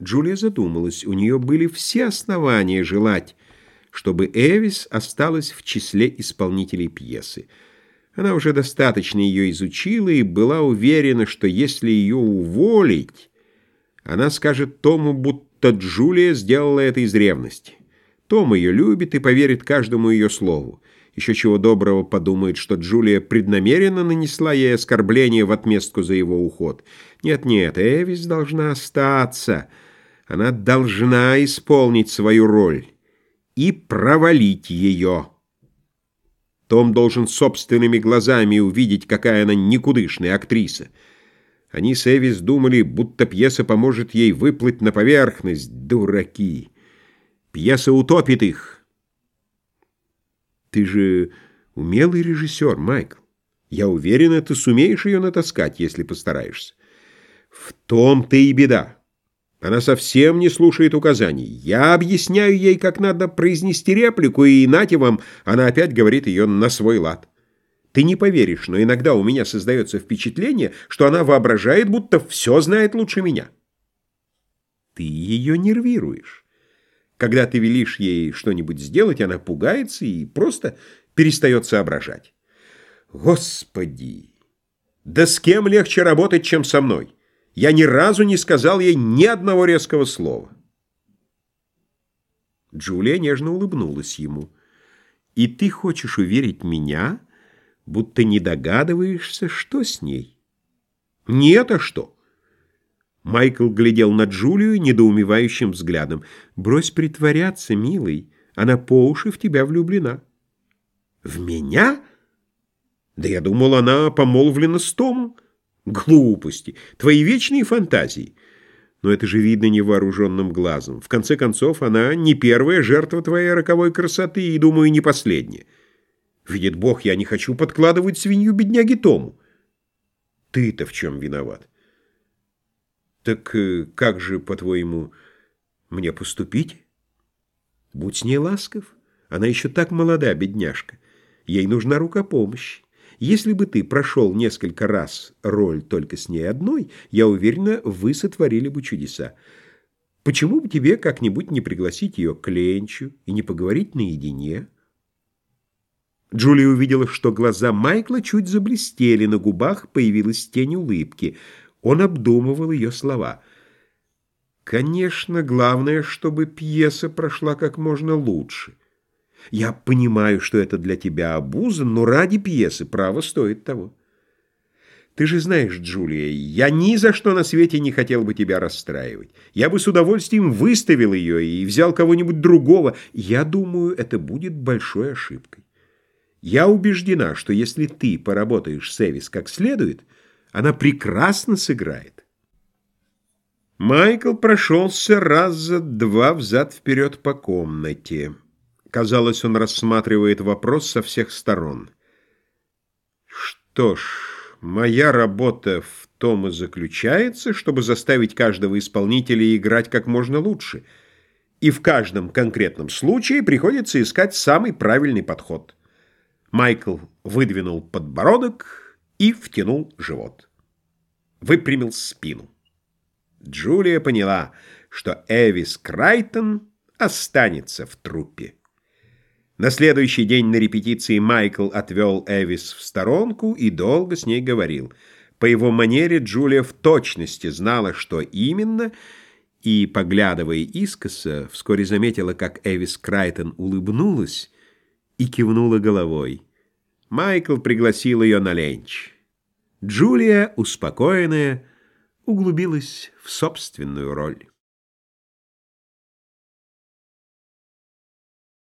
Джулия задумалась. У нее были все основания желать, чтобы Эвис осталась в числе исполнителей пьесы. Она уже достаточно ее изучила и была уверена, что если ее уволить, она скажет Тому, будто Джулия сделала это из ревности. Том ее любит и поверит каждому ее слову. Еще чего доброго подумает, что Джулия преднамеренно нанесла ей оскорбление в отместку за его уход. Нет-нет, Эвис должна остаться. Она должна исполнить свою роль и провалить ее. Том должен собственными глазами увидеть, какая она никудышная актриса. Они с Эвис думали, будто пьеса поможет ей выплыть на поверхность. Дураки! Пьеса утопит их. Ты же умелый режиссер, Майкл. Я уверен, ты сумеешь ее натаскать, если постараешься. В том-то и беда. Она совсем не слушает указаний. Я объясняю ей, как надо произнести реплику, и нате вам, она опять говорит ее на свой лад. Ты не поверишь, но иногда у меня создается впечатление, что она воображает, будто все знает лучше меня. Ты ее нервируешь. Когда ты велишь ей что-нибудь сделать, она пугается и просто перестает соображать. Господи! Да с кем легче работать, чем со мной? Я ни разу не сказал ей ни одного резкого слова. Джулия нежно улыбнулась ему. «И ты хочешь уверить меня, будто не догадываешься, что с ней?» «Нет, а что?» Майкл глядел на Джулию недоумевающим взглядом. «Брось притворяться, милый, она по уши в тебя влюблена». «В меня? Да я думал, она помолвлена с Томом». Глупости, твои вечные фантазии. Но это же видно невооруженным глазом. В конце концов, она не первая жертва твоей роковой красоты и, думаю, не последняя. Видит Бог, я не хочу подкладывать свинью бедняги Тому. Ты-то в чем виноват? Так э, как же, по-твоему, мне поступить? Будь с ней ласков. Она еще так молода, бедняжка. Ей нужна рука помощи. Если бы ты прошел несколько раз роль только с ней одной, я уверена, вы сотворили бы чудеса. Почему бы тебе как-нибудь не пригласить ее к Ленчу и не поговорить наедине?» Джулия увидела, что глаза Майкла чуть заблестели, на губах появилась тень улыбки. Он обдумывал ее слова. «Конечно, главное, чтобы пьеса прошла как можно лучше. Я понимаю, что это для тебя обуза, но ради пьесы право стоит того. Ты же знаешь, Джулия, я ни за что на свете не хотел бы тебя расстраивать. Я бы с удовольствием выставил ее и взял кого-нибудь другого. Я думаю, это будет большой ошибкой. Я убеждена, что если ты поработаешь с Эвис как следует, она прекрасно сыграет. Майкл прошелся раз за два взад-вперед по комнате. Казалось, он рассматривает вопрос со всех сторон. Что ж, моя работа в том и заключается, чтобы заставить каждого исполнителя играть как можно лучше. И в каждом конкретном случае приходится искать самый правильный подход. Майкл выдвинул подбородок и втянул живот. Выпрямил спину. Джулия поняла, что Эвис Крайтон останется в труппе. На следующий день на репетиции Майкл отвел Эвис в сторонку и долго с ней говорил. По его манере Джулия в точности знала, что именно, и, поглядывая искоса, вскоре заметила, как Эвис Крайтон улыбнулась и кивнула головой. Майкл пригласил ее на ленч. Джулия, успокоенная, углубилась в собственную роль.